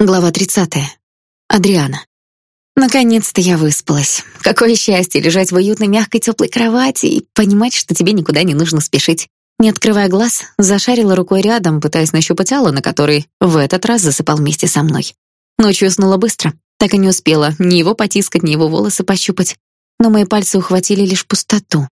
Глава 30. Адриана. Наконец-то я выспалась. Какое счастье лежать в уютной мягкой теплой кровати и понимать, что тебе никуда не нужно спешить. Не открывая глаз, зашарила рукой рядом, пытаясь нащупать Алана, который в этот раз засыпал вместе со мной. Ночью уснула быстро, так и не успела ни его потискать, ни его волосы пощупать. Но мои пальцы ухватили лишь пустоту.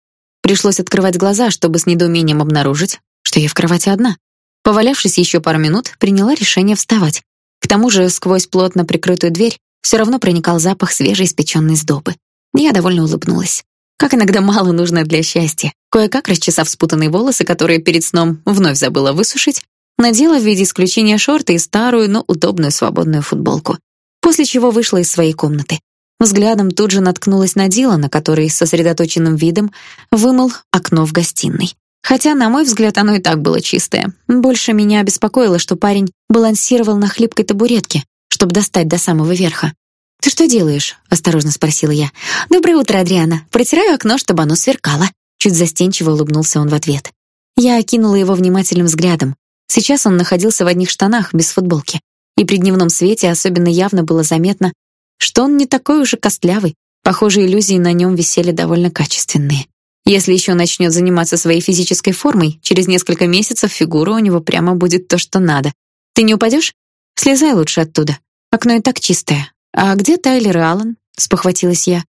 Пришлось открывать глаза, чтобы с недоумением обнаружить, что я в кровати одна. Повалявшись еще пару минут, приняла решение вставать. К тому же сквозь плотно прикрытую дверь все равно проникал запах свежеиспеченной сдобы. Я довольно улыбнулась. Как иногда мало нужно для счастья. Кое-как расчесав спутанные волосы, которые перед сном вновь забыла высушить, надела в виде исключения шорты и старую, но удобную свободную футболку. После чего вышла из своей комнаты. Взглядом тут же наткнулась на Дилана, который с сосредоточенным видом вымыл окно в гостиной. Хотя, на мой взгляд, оно и так было чистое. Больше меня беспокоило, что парень балансировал на хлипкой табуретке, чтобы достать до самого верха. «Ты что делаешь?» — осторожно спросила я. «Доброе утро, Адриана. Протираю окно, чтобы оно сверкало». Чуть застенчиво улыбнулся он в ответ. Я окинула его внимательным взглядом. Сейчас он находился в одних штанах, без футболки. И при дневном свете особенно явно было заметно, что он не такой уж и костлявый. Похоже, иллюзии на нем висели довольно качественные. Если еще начнет заниматься своей физической формой, через несколько месяцев фигура у него прямо будет то, что надо. Ты не упадешь? Слезай лучше оттуда. Окно и так чистое. А где Тайлер и Аллан? спохватилась я.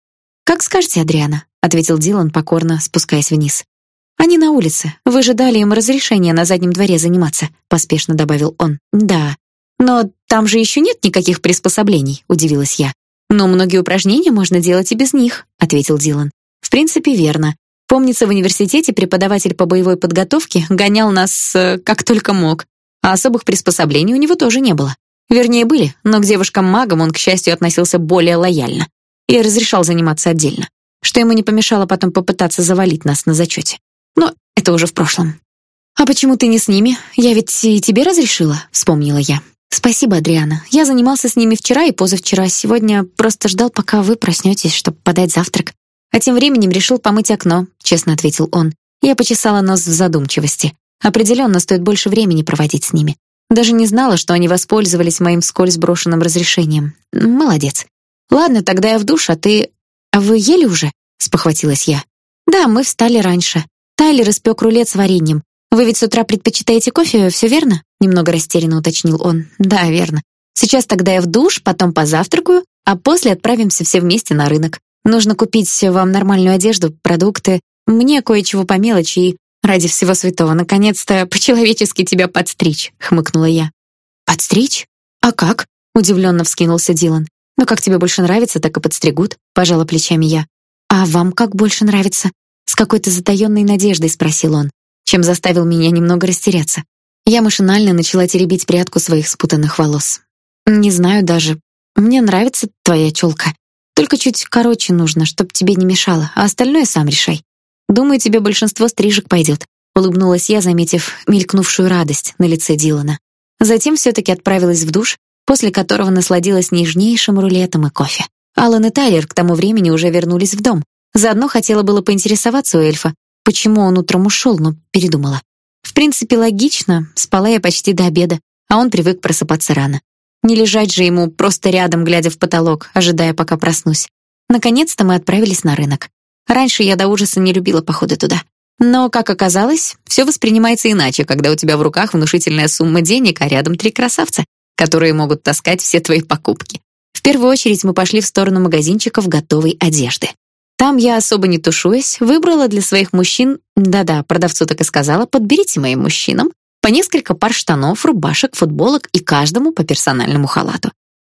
Как скажете, Адриана, ответил Дилан покорно, спускаясь вниз. Они на улице. Вы же дали им разрешение на заднем дворе заниматься, поспешно добавил он. Да. Но там же еще нет никаких приспособлений, удивилась я. Но многие упражнения можно делать и без них, ответил Дилан. В принципе, верно. Помнится, в университете преподаватель по боевой подготовке гонял нас э, как только мог, а особых приспособлений у него тоже не было. Вернее, были, но к девушкам-магам он, к счастью, относился более лояльно и разрешал заниматься отдельно, что ему не помешало потом попытаться завалить нас на зачете. Но это уже в прошлом. «А почему ты не с ними? Я ведь и тебе разрешила», — вспомнила я. «Спасибо, Адриана. Я занимался с ними вчера и позавчера. Сегодня просто ждал, пока вы проснетесь, чтобы подать завтрак. А тем временем решил помыть окно, честно ответил он. Я почесала нос в задумчивости. Определенно стоит больше времени проводить с ними. Даже не знала, что они воспользовались моим вскользь брошенным разрешением. Молодец. Ладно, тогда я в душ, а ты А вы ели уже? спохватилась я. Да, мы встали раньше. Тайлер испек рулет с вареньем. Вы ведь с утра предпочитаете кофе, все верно? немного растерянно уточнил он. Да, верно. Сейчас тогда я в душ, потом позавтракаю, а после отправимся все вместе на рынок. Нужно купить вам нормальную одежду, продукты, мне кое-чего по мелочи и ради всего святого наконец-то по-человечески тебя подстричь, хмыкнула я. Подстричь? А как? удивленно вскинулся Дилан. Ну как тебе больше нравится, так и подстригут, пожала плечами я. А вам как больше нравится? с какой-то затаённой надеждой спросил он, чем заставил меня немного растеряться. Я машинально начала теребить прядку своих спутанных волос. Не знаю даже. Мне нравится твоя челка. Только чуть короче нужно, чтоб тебе не мешало, а остальное сам решай. Думаю, тебе большинство стрижек пойдет. улыбнулась я, заметив мелькнувшую радость на лице Дилана. Затем все таки отправилась в душ, после которого насладилась нежнейшим рулетом и кофе. Алан и Тайлер к тому времени уже вернулись в дом. Заодно хотела было поинтересоваться у эльфа, почему он утром ушел, но передумала. В принципе, логично, спала я почти до обеда, а он привык просыпаться рано. Не лежать же ему просто рядом, глядя в потолок, ожидая, пока проснусь. Наконец-то мы отправились на рынок. Раньше я до ужаса не любила походы туда. Но, как оказалось, все воспринимается иначе, когда у тебя в руках внушительная сумма денег, а рядом три красавца, которые могут таскать все твои покупки. В первую очередь мы пошли в сторону магазинчиков готовой одежды. Там я особо не тушуясь, выбрала для своих мужчин, да-да, продавцу так и сказала, подберите моим мужчинам по несколько пар штанов, рубашек, футболок и каждому по персональному халату.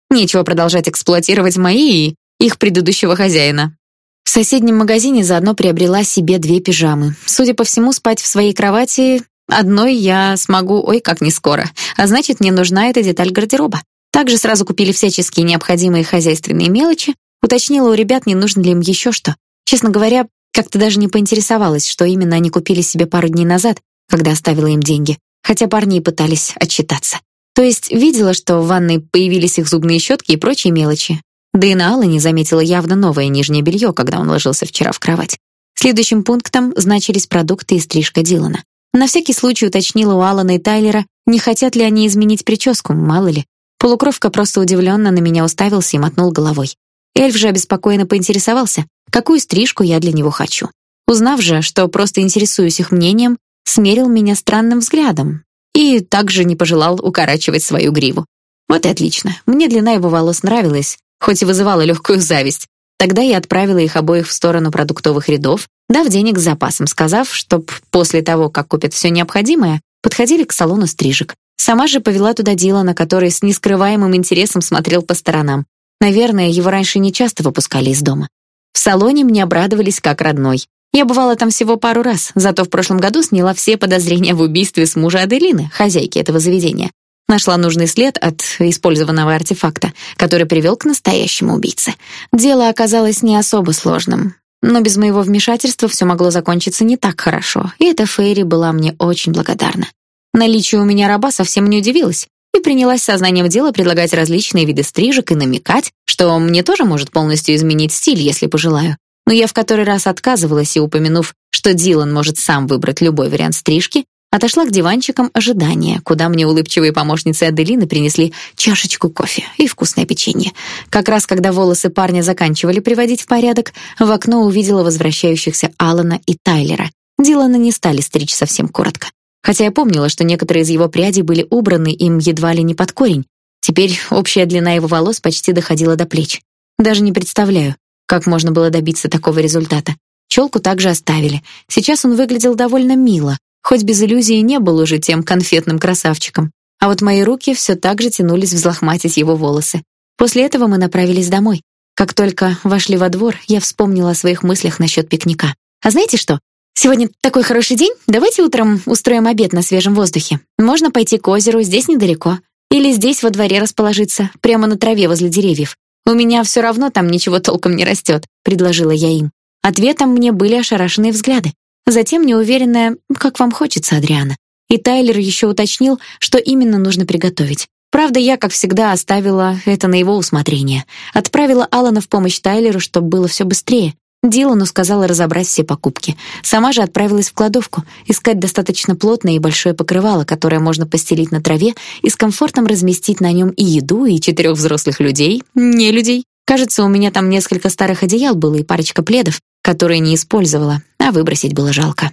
Нечего продолжать эксплуатировать мои и их предыдущего хозяина. В соседнем магазине заодно приобрела себе две пижамы. Судя по всему, спать в своей кровати одной я смогу, ой, как не скоро. А значит, мне нужна эта деталь гардероба. Также сразу купили всяческие необходимые хозяйственные мелочи. Уточнила у ребят, не нужно ли им еще что. Честно говоря, как-то даже не поинтересовалась, что именно они купили себе пару дней назад, когда оставила им деньги хотя парни и пытались отчитаться. То есть видела, что в ванной появились их зубные щетки и прочие мелочи. Да и на Алане заметила явно новое нижнее белье, когда он ложился вчера в кровать. Следующим пунктом значились продукты и стрижка Дилана. На всякий случай уточнила у Алана и Тайлера, не хотят ли они изменить прическу, мало ли. Полукровка просто удивленно на меня уставился и мотнул головой. Эльф же обеспокоенно поинтересовался, какую стрижку я для него хочу. Узнав же, что просто интересуюсь их мнением, смерил меня странным взглядом и также не пожелал укорачивать свою гриву. Вот и отлично. Мне длина его волос нравилась, хоть и вызывала легкую зависть. Тогда я отправила их обоих в сторону продуктовых рядов, дав денег с запасом, сказав, чтоб после того, как купят все необходимое, подходили к салону стрижек. Сама же повела туда Дилана, который с нескрываемым интересом смотрел по сторонам. Наверное, его раньше не часто выпускали из дома. В салоне мне обрадовались как родной. Я бывала там всего пару раз, зато в прошлом году сняла все подозрения в убийстве с мужа Аделины, хозяйки этого заведения. Нашла нужный след от использованного артефакта, который привел к настоящему убийце. Дело оказалось не особо сложным, но без моего вмешательства все могло закончиться не так хорошо, и эта Фейри была мне очень благодарна. Наличие у меня раба совсем не удивилась и принялась сознанием дела предлагать различные виды стрижек и намекать, что мне тоже может полностью изменить стиль, если пожелаю. Но я в который раз отказывалась и, упомянув, что Дилан может сам выбрать любой вариант стрижки, отошла к диванчикам ожидания, куда мне улыбчивые помощницы Аделины принесли чашечку кофе и вкусное печенье. Как раз когда волосы парня заканчивали приводить в порядок, в окно увидела возвращающихся Алана и Тайлера. Дилана не стали стричь совсем коротко. Хотя я помнила, что некоторые из его прядей были убраны им едва ли не под корень. Теперь общая длина его волос почти доходила до плеч. Даже не представляю, как можно было добиться такого результата? Челку также оставили. Сейчас он выглядел довольно мило, хоть без иллюзии не был уже тем конфетным красавчиком. А вот мои руки все так же тянулись взлохматить его волосы. После этого мы направились домой. Как только вошли во двор, я вспомнила о своих мыслях насчет пикника. А знаете что? Сегодня такой хороший день. Давайте утром устроим обед на свежем воздухе. Можно пойти к озеру, здесь недалеко. Или здесь во дворе расположиться, прямо на траве возле деревьев. У меня все равно там ничего толком не растет», — предложила я им. Ответом мне были ошарашенные взгляды. Затем неуверенная, как вам хочется, Адриана. И Тайлер еще уточнил, что именно нужно приготовить. Правда, я, как всегда, оставила это на его усмотрение. Отправила Алана в помощь Тайлеру, чтобы было все быстрее. Дилану сказала разобрать все покупки. Сама же отправилась в кладовку, искать достаточно плотное и большое покрывало, которое можно постелить на траве и с комфортом разместить на нем и еду, и четырех взрослых людей, не людей. Кажется, у меня там несколько старых одеял было и парочка пледов, которые не использовала, а выбросить было жалко.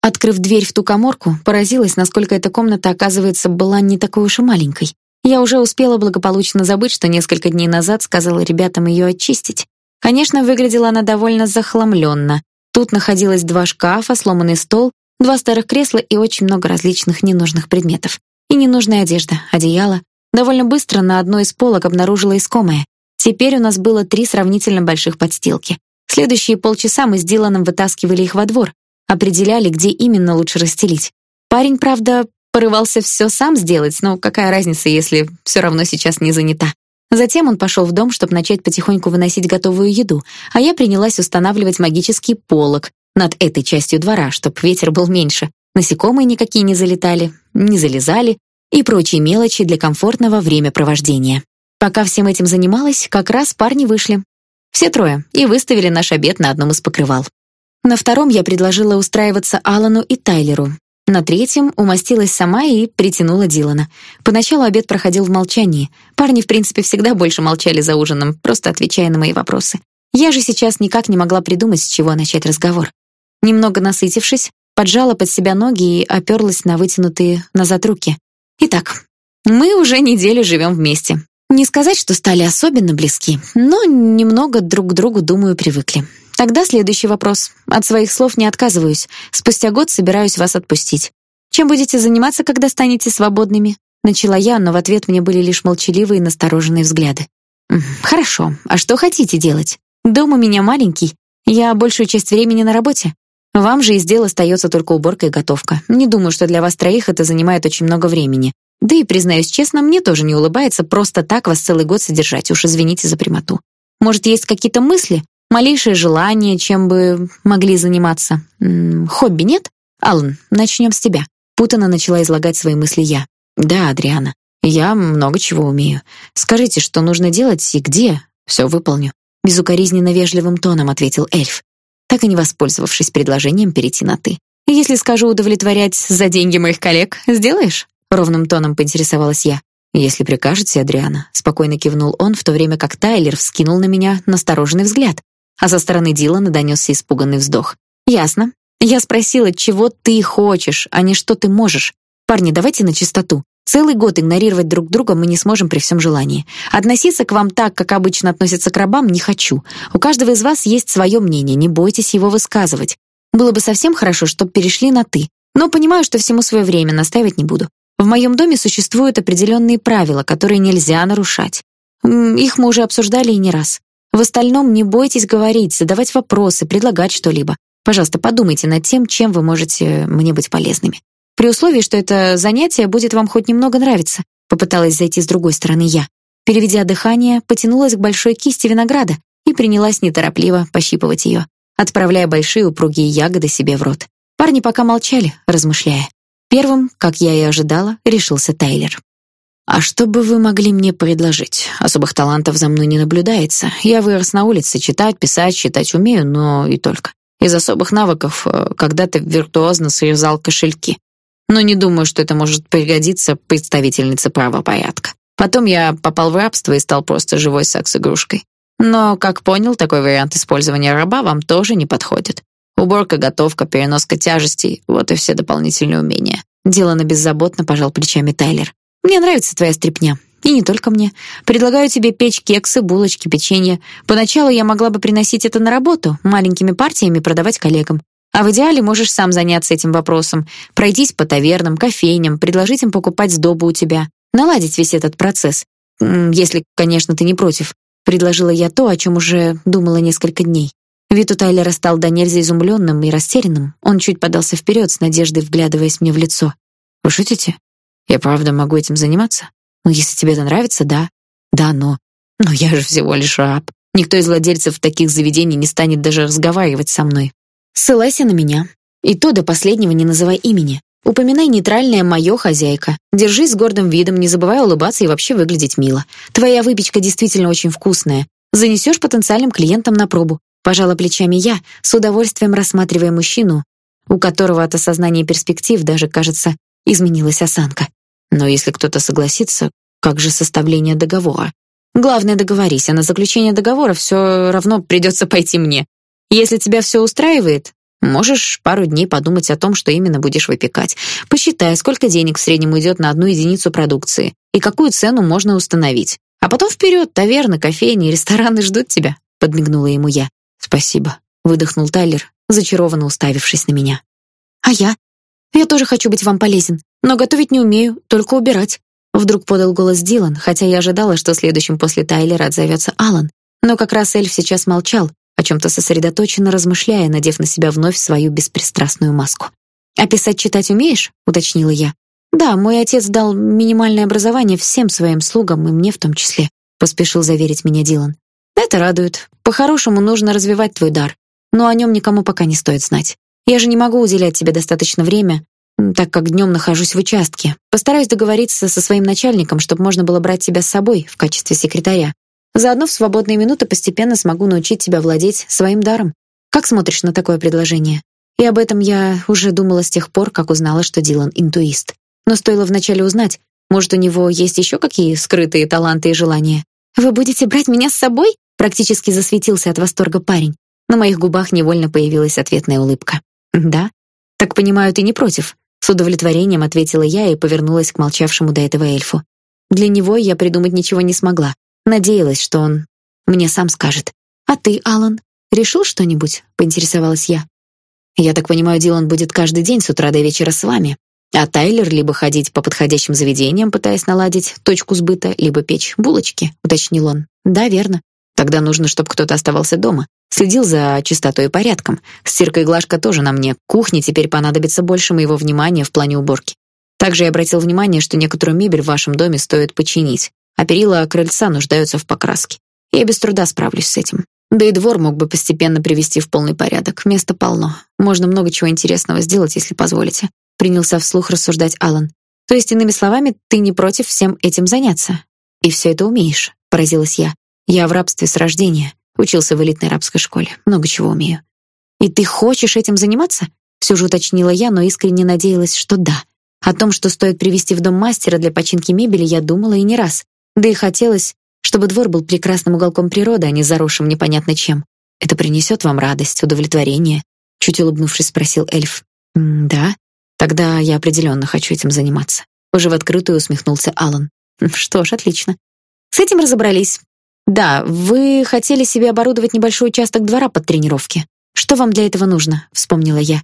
Открыв дверь в ту каморку, поразилась, насколько эта комната, оказывается, была не такой уж и маленькой. Я уже успела благополучно забыть, что несколько дней назад сказала ребятам ее очистить. Конечно, выглядела она довольно захламленно. Тут находилось два шкафа, сломанный стол, два старых кресла и очень много различных ненужных предметов. И ненужная одежда, одеяло. Довольно быстро на одной из полок обнаружила искомое. Теперь у нас было три сравнительно больших подстилки. Следующие полчаса мы с Диланом вытаскивали их во двор, определяли, где именно лучше расстелить. Парень, правда, порывался все сам сделать, но какая разница, если все равно сейчас не занята. Затем он пошел в дом, чтобы начать потихоньку выносить готовую еду, а я принялась устанавливать магический полог над этой частью двора, чтобы ветер был меньше, насекомые никакие не залетали, не залезали и прочие мелочи для комфортного времяпровождения. Пока всем этим занималась, как раз парни вышли. Все трое и выставили наш обед на одном из покрывал. На втором я предложила устраиваться Алану и Тайлеру, на третьем умостилась сама и притянула Дилана. Поначалу обед проходил в молчании. Парни, в принципе, всегда больше молчали за ужином, просто отвечая на мои вопросы. Я же сейчас никак не могла придумать, с чего начать разговор. Немного насытившись, поджала под себя ноги и оперлась на вытянутые назад руки. Итак, мы уже неделю живем вместе. Не сказать, что стали особенно близки, но немного друг к другу, думаю, привыкли. Тогда следующий вопрос. От своих слов не отказываюсь. Спустя год собираюсь вас отпустить. Чем будете заниматься, когда станете свободными? Начала я, но в ответ мне были лишь молчаливые и настороженные взгляды. Хорошо. А что хотите делать? Дом у меня маленький. Я большую часть времени на работе. Вам же из дел остается только уборка и готовка. Не думаю, что для вас троих это занимает очень много времени. Да и признаюсь честно, мне тоже не улыбается просто так вас целый год содержать. Уж извините за прямоту. Может, есть какие-то мысли, малейшее желание, чем бы могли заниматься. М -м, хобби нет? Аллан, начнем с тебя. Путано начала излагать свои мысли я. Да, Адриана, я много чего умею. Скажите, что нужно делать и где? Все выполню. Безукоризненно вежливым тоном ответил эльф, так и не воспользовавшись предложением перейти на ты. Если скажу удовлетворять за деньги моих коллег, сделаешь? ровным тоном поинтересовалась я. Если прикажете, Адриана, спокойно кивнул он, в то время как Тайлер вскинул на меня настороженный взгляд, а со стороны Дилана донесся испуганный вздох. Ясно. Я спросила, чего ты хочешь, а не что ты можешь. Парни, давайте на чистоту. Целый год игнорировать друг друга мы не сможем при всем желании. Относиться к вам так, как обычно относятся к рабам, не хочу. У каждого из вас есть свое мнение, не бойтесь его высказывать. Было бы совсем хорошо, чтобы перешли на ты. Но понимаю, что всему свое время, настаивать не буду. В моем доме существуют определенные правила, которые нельзя нарушать. Их мы уже обсуждали и не раз. В остальном не бойтесь говорить, задавать вопросы, предлагать что-либо. Пожалуйста, подумайте над тем, чем вы можете мне быть полезными. При условии, что это занятие будет вам хоть немного нравиться, попыталась зайти с другой стороны я. Переведя дыхание, потянулась к большой кисти винограда и принялась неторопливо пощипывать ее, отправляя большие упругие ягоды себе в рот. Парни пока молчали, размышляя. Первым, как я и ожидала, решился Тайлер. А что бы вы могли мне предложить? Особых талантов за мной не наблюдается. Я вырос на улице, читать, писать, считать умею, но и только. Из особых навыков э, когда-то виртуозно срезал кошельки. Но не думаю, что это может пригодиться представительнице правопорядка. Потом я попал в рабство и стал просто живой секс-игрушкой. Но, как понял, такой вариант использования раба вам тоже не подходит. Уборка, готовка, переноска тяжестей — вот и все дополнительные умения. Делано беззаботно пожал плечами Тайлер. Мне нравится твоя стряпня. И не только мне. Предлагаю тебе печь кексы, булочки, печенье. Поначалу я могла бы приносить это на работу, маленькими партиями продавать коллегам. А в идеале можешь сам заняться этим вопросом. Пройтись по тавернам, кофейням, предложить им покупать сдобу у тебя. Наладить весь этот процесс. Если, конечно, ты не против. Предложила я то, о чем уже думала несколько дней. Вид у Тайлера стал до нельзя изумленным и растерянным. Он чуть подался вперед с надеждой, вглядываясь мне в лицо. Вы шутите? Я правда могу этим заниматься? Ну, если тебе это нравится, да. Да, но но я же всего лишь раб. Никто из владельцев таких заведений не станет даже разговаривать со мной. Ссылайся на меня. И то до последнего не называй имени. Упоминай нейтральное моё хозяйка. Держись с гордым видом, не забывай улыбаться и вообще выглядеть мило. Твоя выпечка действительно очень вкусная. Занесешь потенциальным клиентам на пробу. Пожала плечами я, с удовольствием рассматривая мужчину, у которого от осознания перспектив даже, кажется, изменилась осанка. Но если кто-то согласится, как же составление договора? Главное договорись, а на заключение договора все равно придется пойти мне. Если тебя все устраивает, можешь пару дней подумать о том, что именно будешь выпекать. Посчитай, сколько денег в среднем уйдет на одну единицу продукции и какую цену можно установить. А потом вперед, таверны, кофейни, рестораны ждут тебя, подмигнула ему я. Спасибо, выдохнул Тайлер, зачарованно уставившись на меня. А я? Я тоже хочу быть вам полезен, но готовить не умею, только убирать. Вдруг подал голос Дилан, хотя я ожидала, что следующим после Тайлера отзовется Алан. Но как раз эльф сейчас молчал, о чем то сосредоточенно размышляя, надев на себя вновь свою беспристрастную маску. «А писать читать умеешь?» — уточнила я. «Да, мой отец дал минимальное образование всем своим слугам, и мне в том числе», — поспешил заверить меня Дилан. Это радует. По-хорошему нужно развивать твой дар, но о нем никому пока не стоит знать. Я же не могу уделять тебе достаточно время, так как днем нахожусь в участке. Постараюсь договориться со своим начальником, чтобы можно было брать тебя с собой в качестве секретаря. Заодно в свободные минуты постепенно смогу научить тебя владеть своим даром. Как смотришь на такое предложение? И об этом я уже думала с тех пор, как узнала, что Дилан интуист. Но стоило вначале узнать, может, у него есть еще какие скрытые таланты и желания. Вы будете брать меня с собой? Практически засветился от восторга парень. На моих губах невольно появилась ответная улыбка. Да? Так понимаю, ты не против? С удовлетворением ответила я и повернулась к молчавшему до этого эльфу. Для него я придумать ничего не смогла. Надеялась, что он мне сам скажет. А ты, Алан, решил что-нибудь? поинтересовалась я. Я так понимаю, Дилан будет каждый день с утра до вечера с вами. А Тайлер либо ходить по подходящим заведениям, пытаясь наладить точку сбыта, либо печь булочки, уточнил он. Да, верно. Тогда нужно, чтобы кто-то оставался дома, следил за чистотой и порядком. Стирка и глажка тоже на мне. Кухне теперь понадобится больше моего внимания в плане уборки. Также я обратил внимание, что некоторую мебель в вашем доме стоит починить, а перила крыльца нуждаются в покраске. Я без труда справлюсь с этим. Да и двор мог бы постепенно привести в полный порядок. Места полно. Можно много чего интересного сделать, если позволите. Принялся вслух рассуждать Алан. То есть, иными словами, ты не против всем этим заняться? И все это умеешь, поразилась я. Я в рабстве с рождения, учился в элитной рабской школе, много чего умею. И ты хочешь этим заниматься? Все же уточнила я, но искренне надеялась, что да. О том, что стоит привести в дом мастера для починки мебели, я думала и не раз. Да и хотелось, чтобы двор был прекрасным уголком природы, а не заросшим непонятно чем. Это принесет вам радость, удовлетворение, чуть улыбнувшись, спросил эльф. да. Тогда я определенно хочу этим заниматься. Уже в открытую усмехнулся Алан. Что ж, отлично. С этим разобрались. Да, вы хотели себе оборудовать небольшой участок двора под тренировки. Что вам для этого нужно? вспомнила я.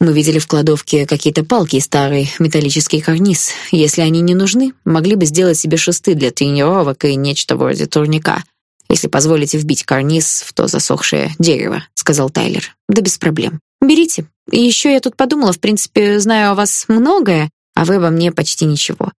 Мы видели в кладовке какие-то палки и старый металлический карниз. Если они не нужны, могли бы сделать себе шесты для тренировок и нечто вроде турника. Если позволите вбить карниз в то засохшее дерево, сказал Тайлер. Да без проблем. Берите. И еще я тут подумала, в принципе, знаю о вас многое, а вы обо мне почти ничего.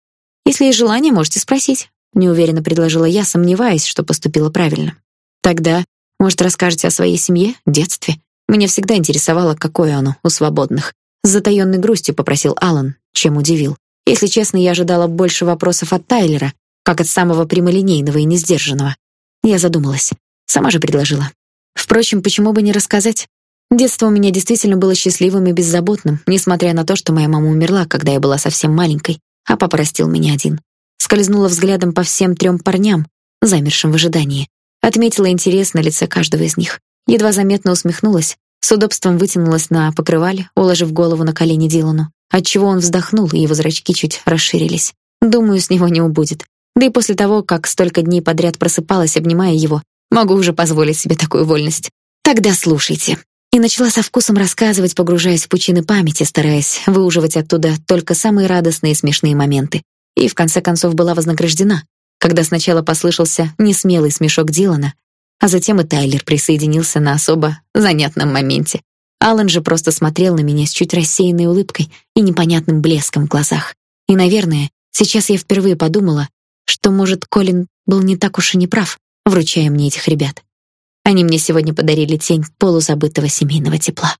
Если есть желание, можете спросить, неуверенно предложила я, сомневаясь, что поступила правильно. Тогда, может, расскажете о своей семье, детстве? Меня всегда интересовало, какое оно у свободных. С затаённой грустью попросил Алан, чем удивил. Если честно, я ожидала больше вопросов от Тайлера, как от самого прямолинейного и несдержанного. Я задумалась. Сама же предложила. Впрочем, почему бы не рассказать? Детство у меня действительно было счастливым и беззаботным, несмотря на то, что моя мама умерла, когда я была совсем маленькой, а папа растил меня один. Скользнула взглядом по всем трем парням, замершим в ожидании. Отметила интерес на лице каждого из них. Едва заметно усмехнулась, с удобством вытянулась на покрывале, уложив голову на колени Дилану, отчего он вздохнул, и его зрачки чуть расширились. Думаю, с него не убудет. Да и после того, как столько дней подряд просыпалась, обнимая его, могу уже позволить себе такую вольность. Тогда слушайте. И начала со вкусом рассказывать, погружаясь в пучины памяти, стараясь выуживать оттуда только самые радостные и смешные моменты. И в конце концов была вознаграждена, когда сначала послышался несмелый смешок Дилана, а затем и Тайлер присоединился на особо занятном моменте. Алан же просто смотрел на меня с чуть рассеянной улыбкой и непонятным блеском в глазах. И, наверное, сейчас я впервые подумала, что, может, Колин был не так уж и не прав, вручая мне этих ребят. Они мне сегодня подарили тень полузабытого семейного тепла.